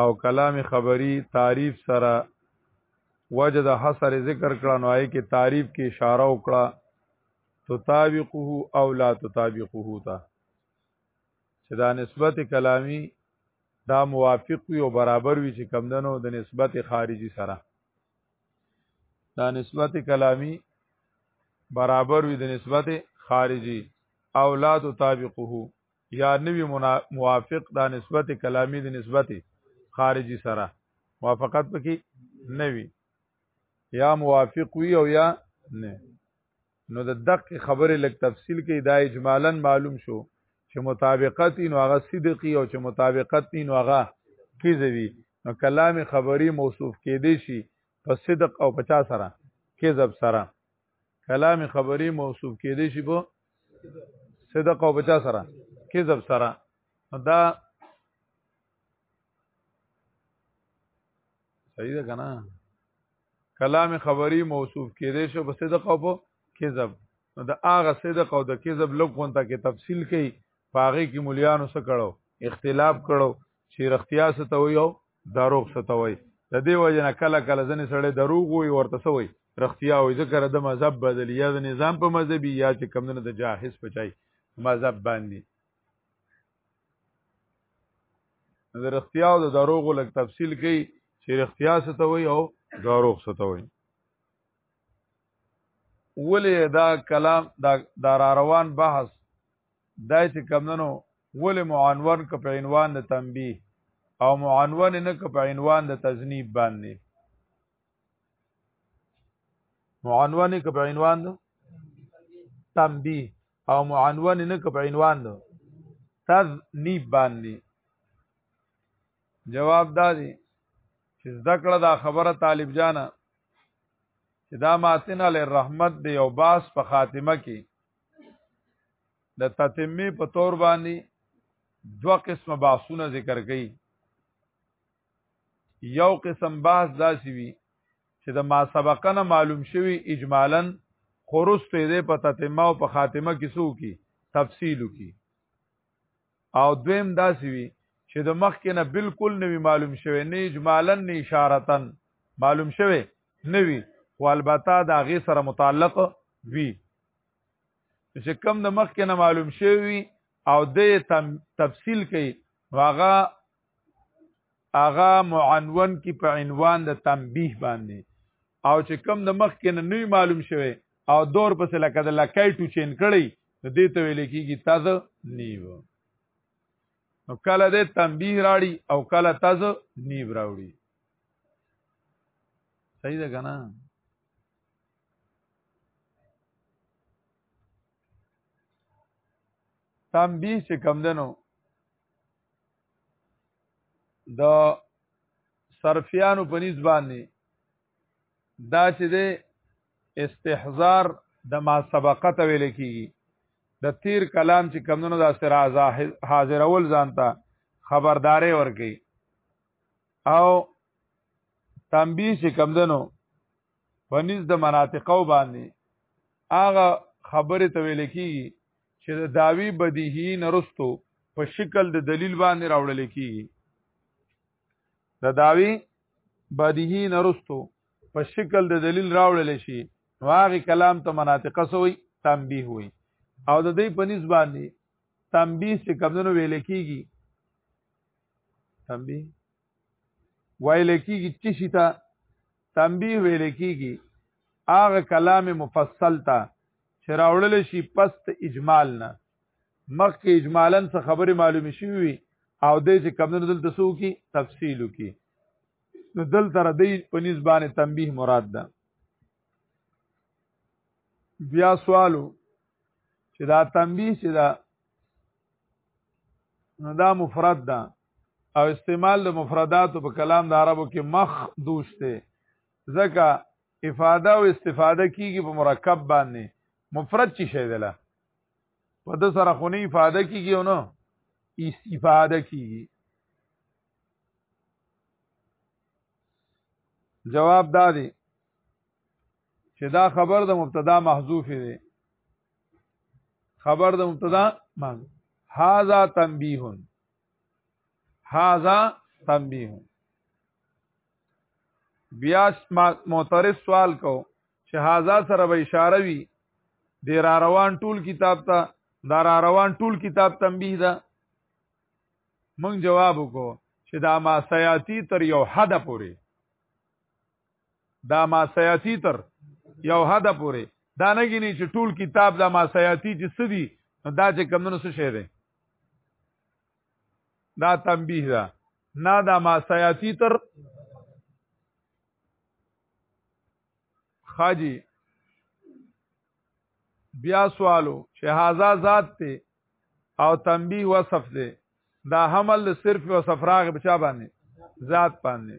او کلام خبری تعریف سره وجه د حصر ذکر کړه نو آی کې تعریف کې اشاره وکړه تطابقه او لا تطابقه تا چې دا نسبت کلامی دا موافق وي او برابر وي چې کمدنو د نسبت خارجي سره دا نسبت کلامی برابر وي د نسبت خارجي او لا تطابقه یا نوی موافق دا نسبت کلامی دی نسبت خارجی سره موافقت پکی نوی یا موافق وی او یا نه نو د دق خبره لک تفصیل کې دا اجمالا معلوم شو چې مطابقت نو هغه صدقي او چې مطابقت نو هغه کیږي نو کلام خبری موصوف کې دی شي په صدق او 50 سره کذب سره کلام خبری موصوف کې دی شي په صدق او بچا سره کذب سره دا صحیح ده کنه کلام خبری موصوف کېدې شو په صدق او په کذب نو د هغه صدق او د کذب لږ غونته کې تفصیل کړي پاغي کې مليانو سره کړو اختلاف کړو چې رختیا ستوي او دروغ ستوي د دې وجه نه کله کله ځنې سړی دروغ وي ورته سوی رختیا وي ذکر د مذهب بدل یا د نظام په مذهبي یا چې کمونه د جاهز پچای مذهب باندې د رختیا او د دروغ لږ تفصیل کوي چې رختیا ستوي او دروغ ستوي ولې دا کلام دا, دا روان بحث دا چې کمنو ول معنون ک په عنوان د تنبیه او معنون نه ک په عنوان د تذنیب باندې معنون ک په عنوان د تنبیه او معنون نه ک په عنوان د تذنیب باندې جواب دا دی چې ذکر دا خبره طالب جانا چې دا ماتن علی رحمت دی او باس په خاتمه کې د تتمه په تور باندې دو قسم بحثونه ذکر کړي یو قسم بحث داسي وي چې د ما سبقنه معلوم شوی اجمالا خورستې دې په تتمه او په خاتمه کې سو کی تفصیل کی او دویم داسي وي چې د مخ کې نه بالکل نوی معلوم شوی نه اجمالا نه اشارتا معلوم شوی نوی خو البته دا غي سره متعلق وي چې کم د مخکې نه معلوم شوی او د تفصیل کوي هغه هغه معنون کی په عنوان د تنبیه باندې او چې کم د مخکې نه نوی معلوم شوی او دور پسې لکه د لکای ټو چین کړی نو دې ته ویل کېږي تز نیو نو کله دې تنبیه راړي او کله تز نیو راوړي صحیح ده که نه تنبیه چې کم دنو د صرفیانو په نسبت باندې دا چې د استحضار د ما سبقه ته ویل کیږي د تیر کلام چې کمونو دا سره حاضرول ځانته خبرداري ورکي او تنبیه چې کمدنو په نس د مناطقو باندې هغه خبره ته ویل کیږي چې د داوی بدیهی نرستو په شکل د دلیل باندې راوړل کیږي د داوی بدیهی نرستو په شکل د دلیل راوړل شي واغی کلام ته مناطقه سوی تنبیه وي او د دې په نس باندې تنبیه چې کمونو ویل کیږي تنبیه ویل کېږي چې شي ته تنبیه ویل کېږي هغه کلام مفصل ته چې راوړل شي پس اجمال نه مخکې اجمالا څه خبرې معلومې شوې وي او د چې کمونو دلته سو کی تفصیل کی نو دلته را دی په نسبانه تنبیه مراد ده بیا سوالو چې دا تنبیه چې دا نو دا مفرد ده او استعمال د مفردات په کلام د عربو کې مخ دوشته ځکه افاده او استفاده کیږي په مرکب باندې مفرد چی شی دله په د سره خونی افاده کیږي او نو استفاده کیږي جواب دا دی چې دا خبر د مبتدا محذوف دی خبر د مبتدا محذوف هاذا تنبیه هاذا تنبیه بیا معترض سوال کو چې هاذا سره به اشاره وي د را روان ټول کتاب ته دا را روان ټول کتاب تنبیه ده مونږ جواب وکړو چې دا ما سیاتی تر یو حد پورې دا ما سیاتی تر یو حد پورې دا نه غني چې ټول کتاب دا ما سیاتی چې سدي دا چې کمونو څه شه ده دا تنبیه ده نه دا ما سیاتی تر خاجی بیا سوالو چې هاذا ذات ته او تنبیه وصف ده دا حمل صرف وصف راغ بچا باندې ذات باندې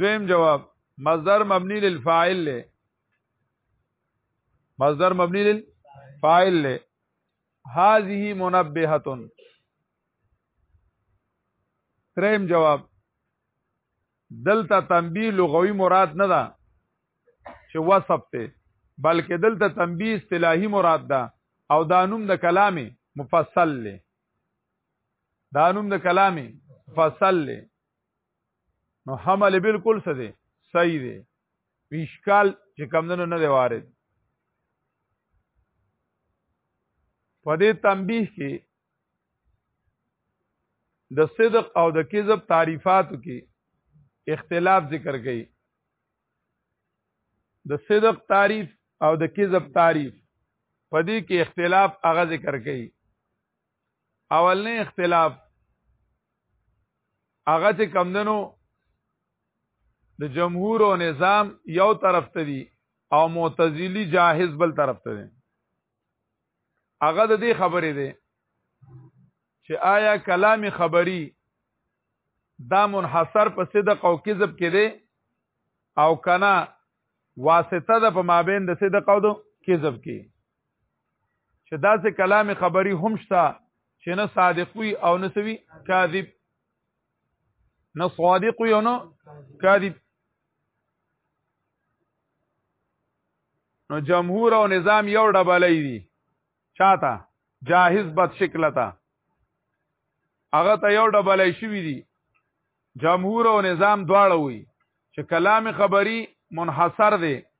دویم جواب مصدر مبنی للفاعل له مصدر مبنی للفاعل له هذه منبهه تریم جواب دلته تنبیه لغوي مراد نه ده چې وصف ته بلکې دلته تنبیه اصطلاحي مراد ده او دا نوم د کلامي مفصل له دا نوم د کلامي فصل له نو حمل بالکل څه دی صحیح دی ویشکال چې کمندونو نه دی وارد په دې تنبیه کې د صدق او د کذب تعریفاتو کې اختلاف ذکر کړي د صدق تعریف او د کذب تعریف په دې کې اختلاف هغه ذکر کړي اولنې اختلاف هغه چې کم دنو د جمهور او نظام یو طرف ته دي او معتزلی جاهز بل طرف ته دي هغه د دې خبرې ده چې آیا کلام خبری دا منحصر په صدق او کذب کې دی او کنا واسطه ده په مابین د صدق او د کذب کې چې دا څه کلام خبري هم شته چې نه صادق وي او نه سوي کاذب نه صادق وي او نه کاذب نو جمهور او نظام یو ډبلې دي چاته جاهز بد شکلتا هغه ته یو ډبلې شوی دي جمهور او نظام دواړه وي چې کلام خبري منحصر دی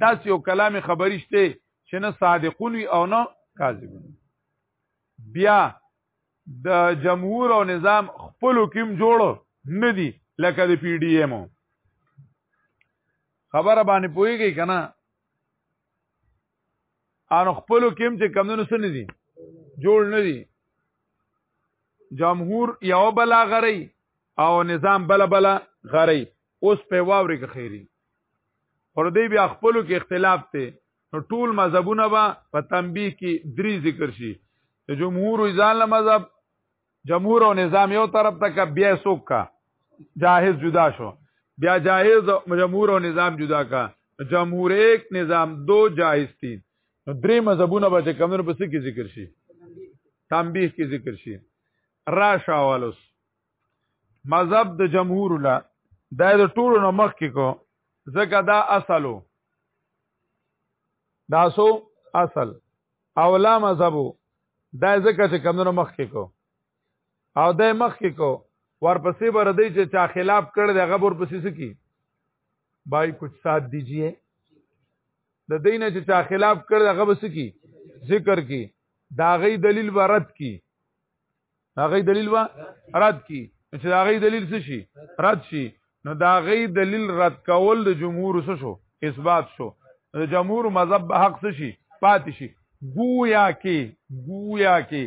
داسې یو کلام خبري شته چې نه صادقون وي او نه کاذبون بیا د جمهور او نظام خپل کوم جوړ نه دي لکه د پی ډی ایم خبره باندې پويږي کنه ان خپل کوم چې کمونو سن دي جوړ نه دي جمهور یو بلا غری او نظام بلا بلا غری اوس په واوري کې خیری پر دې بیا خپلو کې اختلاف ته نو ټول مذهبونه به په تنبیه کې درې ذکر شي د جمهور او ځان له مذهب جمهور او نظام یو طرف ته کا بیا سوک کا جاهز جدا شو بیا جاهز جمهور او نظام جدا کا جمهور ایک نظام دو جاهز تین نو درې مذهبونه به کمنو په څه کې ذکر شي تنبیه کې ذکر شي را شاولوس مذهب د جمهور لا دا د ټولو نو مخ کې کو زکه دا اصلو دا سو اصل اولا مذهبو دا زکه چې کمونو مخ کې کو او دا مخ کې کو ورپسې بر دی چې چا خلاف کړ دی غبر پسې سکی بای کچھ ساتھ دیجئے د دینه چې چا خلاف کړ دی غبر سکی ذکر کی دا غي دلیل ورت کی دا غي دلیل وا رد کی چې دا غي دلیل څه شي رد شي نو دا غي دلیل رد کول د جمهور څه شو اثبات شو د جمهور مذهب به حق څه شي پاتې شي گویا کې گویا کې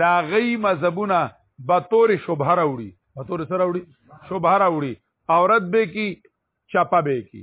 دا غي مذهبونه به تور شوبه راوړي به تور سره راوړي شوبه راوړي او رد به کی چاپه به کی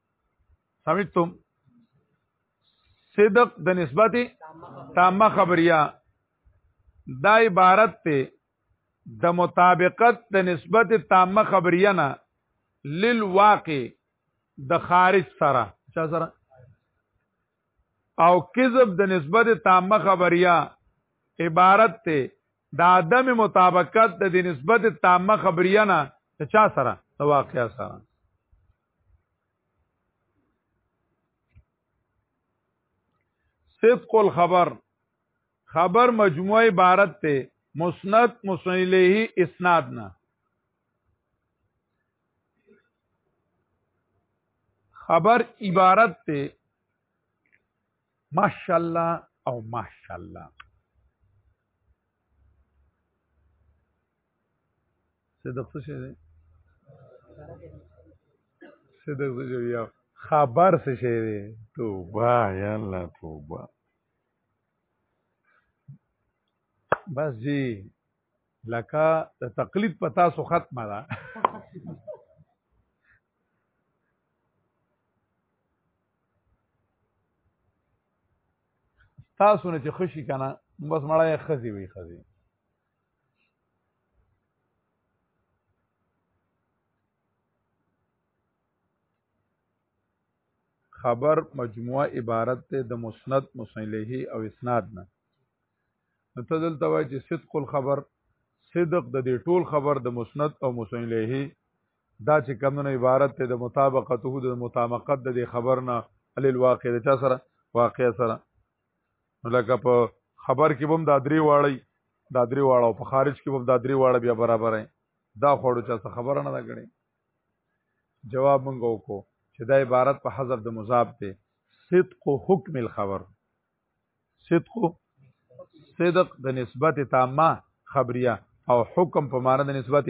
سمجتم صدق د نسبت تامه خبریا دا عبارت ته د مطابقت د نسبت تامه خبریا نه للواقع د خارج سره چا سره او کذب د نسبت تامه خبریا عبارت ته د عدم مطابقت د نسبت تامه خبریا نه چا سره د واقعیا سره صدق الخبر خبر مجموعه عبارت ته مسند مسند الیه اسناد نه خبر عبارت ته ماشاءالله او ماشاءالله صدق څه شي دی صدق څه شي یا خبر څه شي دی توبه یا الله توبه بس جی لکه د تقلید په تاسو ختمه ده تاسو نه چې خوشي کنه بس مړای خزي وي خزي خبر مجموعه عبارت ده د مسند مسنله او اسناد نه نو ته دلته وای چې صدق الخبر صدق د دې ټول خبر د مسند او مسنله دا چې کمونه عبارت ده د مطابقته د مطابقت د خبر نه ال الواقع د چا سره واقع سره لکه په خبر کې بم دا درې واړی دا درې واړه او په خارج کې بم دا درې واړه بیا برابر دی دا خوړو چا څه خبره نه ده کړې جواب مونږ وکړو چې دا عبارت په حذف د مضاف دی صدق حکم الخبر صدق صدق د نسبت تامه خبریه او حکم په معنی د نسبت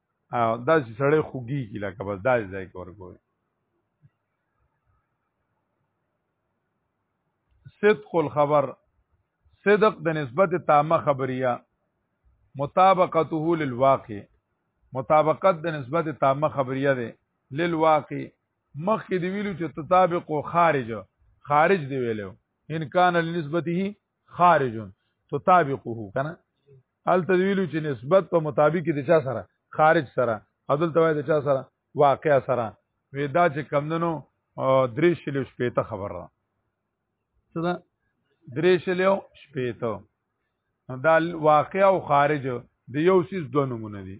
او دا چې سړی خوږي کی لکه بس دا ځای کې ورکوي صدق الخبر صدق د نسبت تامه خبریه مطابقته للواقع مطابقت د نسبت تامه خبریه ده للواقع مخکې دی ویلو چې تطابق او خارج خارج دی ویلو ان کان لنسبته خارج تطابقه کنه ال تدویلو چې نسبت په مطابق د چا سره خارج سره عدل توای د چا سره واقع سره وې دا چې کمندنو درې شلو شپې ته خبر را څه دا درې شلو شپې ته دا واقع او خارج د یو سیس دوه نمونه دي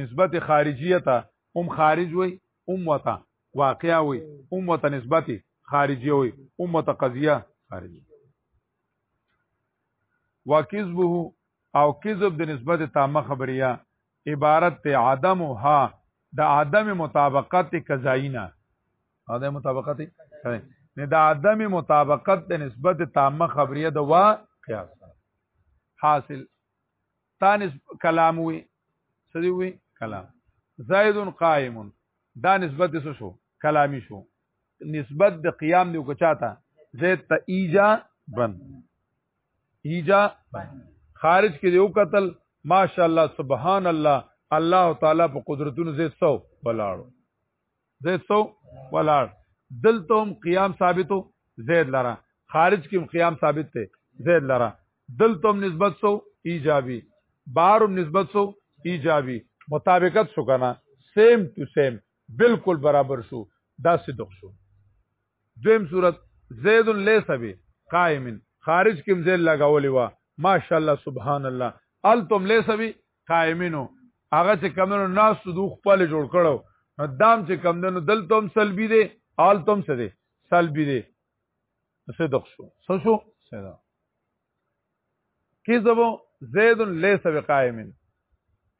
نسبت خارجیه ته هم خارج وي هم وته واقع وي هم وته نسبت خارجیه وي هم وته قضیه خارجیه وکذبه او کذب د نسبت تامه خبریا عبارت ته عدم ها د عدم مطابقت کزاینا عدم مطابقت نه د عدم مطابقت د نسبت تامه خبریا د وا قیاس حاصل تانس کلام وی سدی وی کلام زید قائم دا نسبت سو شو کلامی شو نسبت د قیام دی کو چاته زید ته ایجا بن ایجا بن خارج کې یو قتل ماشاءالله سبحان الله الله تعالی په قدرتونو زید سو ولاړو زید سو ولاړ دلته هم قیام ثابتو زید لرا خارج کې قیام ثابت ته زید لرا دلته هم نسبت سو ایجابي بارم نسبت سو ایجابي مطابقت شو کنه سیم ټو سیم بالکل برابر شو دا صدق شو دویم صورت زید لیس به قائم خارج کوم زید لگاولې وا ماشاءالله سبحان الله التم لیس به قائمینو هغه چې کمنو ناس سودو خپل جوړ کړو نو دام چې کمندنو دلته هم سلبي دي آلته هم سدي سلبي دي صدق شو څه شو صدق کذب زید ليس بقائم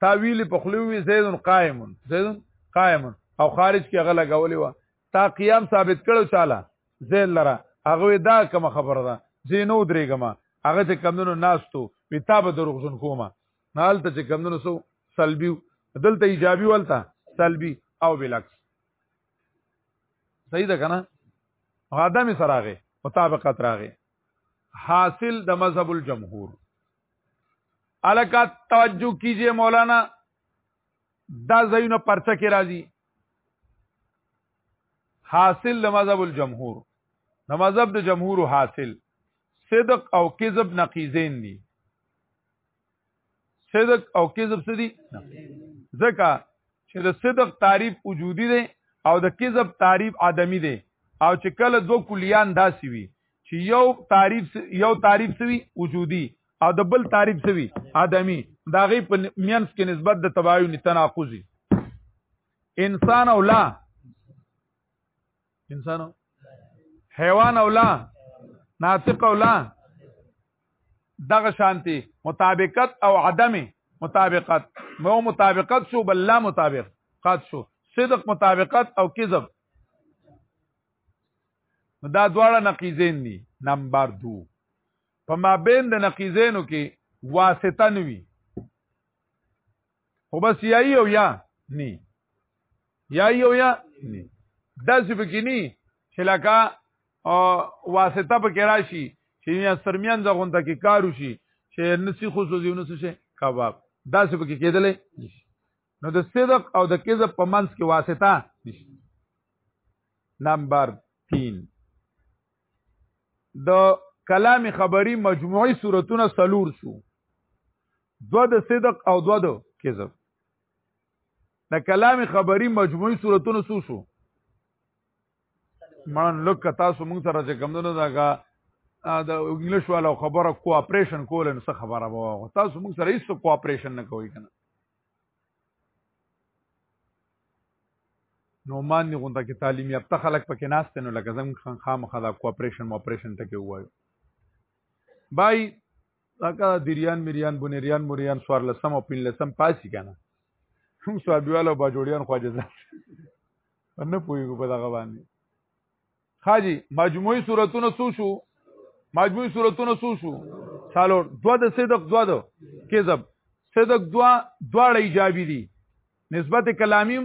تاویل په خلوی زید قائم زید قائم او خارج کې غلا غولې و تا قیام ثابت کړو چاله زید لره هغه دا کوم خبره ده زینو درېګما هغه چې کمونو ناستو کتاب دروغجن کوما نال ته چې کمونو سو سلبي دلته ایجابي ولته سلبي او بلکس صحیح ده کنه غادمي سراغه مطابقت راغه حاصل د مذهب الجمهور الکا توجه کیجئے مولانا دا زینو پرچه کې راځي حاصل د مذهب الجمهور د مذهب د جمهور حاصل صدق او کذب نقیزین دي صدق او کذب سدي ځکه چې د صدق تعریف وجودي دی او د کذب تعریف عدمی دی او چې کله دوه کلیان داسي وي چې یو تعریف یو تعریف سوي وجودي او د بل تعریف سوي عدمی دا غي په مینس کې نسبت د تباین تناقضي انسان او لا انسانو حیوان او لا ناطق او لا دغه شانتي مطابقت او عدم مطابقت مو مطابقت شو بل لا مطابق قد شو صدق مطابقت او کذب دا دواړه نقیزین دي نمبر 2 په مابین د نقیزینو کې واسطه نوي خو بس یا یو یا نی یا یو یا نی دا څه پکې نی چې لکه واسطه پکې راشي چې یا سرمیان ځغونته کې کارو شي چې نسی خصوصي نو څه کباب دا څه پکې کېدلې نو د صدق او د کذب په منځ کې واسطه نشته نمبر 3 د کلام خبری مجموعی صورتونه سلور شو دو د صدق او دو د کذب د کلام خبری مجموعي صورتونو سو شو مان لوک تاسو موږ سره چې کمونه داګه د انګلیش والو خبره کوآپریشن کول نو څه خبره وو تاسو موږ سره هیڅ کوآپریشن نه کوي کنه نو مان نه غونډه کې تعلیم یافته خلک پکې ناشته نو لکه زم خان خامخا دا کوآپریشن مو اپریشن ټکی وایو بای لکه دریان مریان بنریان مریان سوار لسم او پین لسم پاسی کنه هم سوابیوال او باجوړیان خواجه ځان نه پوهیږو په دغه باندې خاجی مجموعي صورتونه سو شو مجموعي صورتونه سو شو سالور دوا د صدق دوا د کذب صدق دوا دواړه ایجابي دي نسبت کلامیم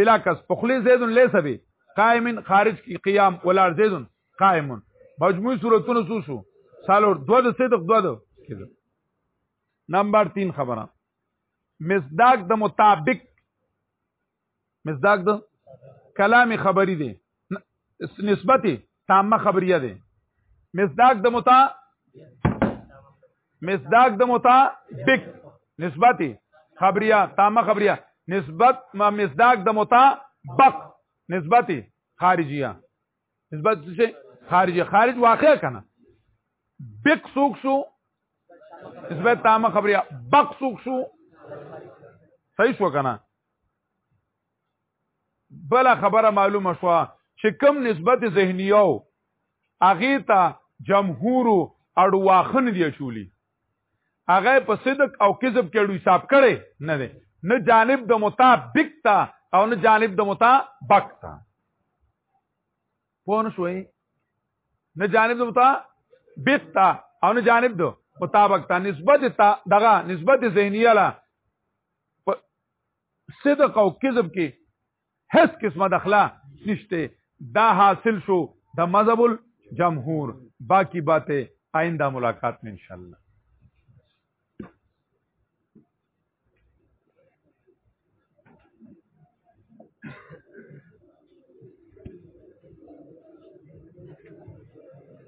بلا کس په خلی زید ليس به قائم خارج کی قیام ولا زید قائم مجموعی صورتونه سو سو سالور دو د صدق دو د کده نمبر 3 خبره مصداق د مطابق مصداق د کلام خبری دی نسبت تامه خبریه ده مصداق د متا مصداق د متا بک نسبت خبریه تامه خبریه نسبت ما مصداق د متا بق نسبت خارجیه نسبت څه خارجی خارج واقع کنه بک سوک سو نسبت تامه خبریه بق سوک سو صحیح شو کنه بل خبره معلومه شو چې کم نسبت ذهنیو اغه ته جمهور اړواخن دی شولي هغه په صدق او کذب کې اړو حساب کړي نه دی نه جانب د مطابق تا او نه جانب د مطابق تا پون شوي نه جانب د مطابق تا او نه جانب د مطابق تا نسبت تا دغه نسبت ذهنیه لا صدق او کذب کې هیڅ قسمه دخلا نشته دا حاصل شو د مذهب الجمهور باقی باته آئنده ملاقات میں انشاءاللہ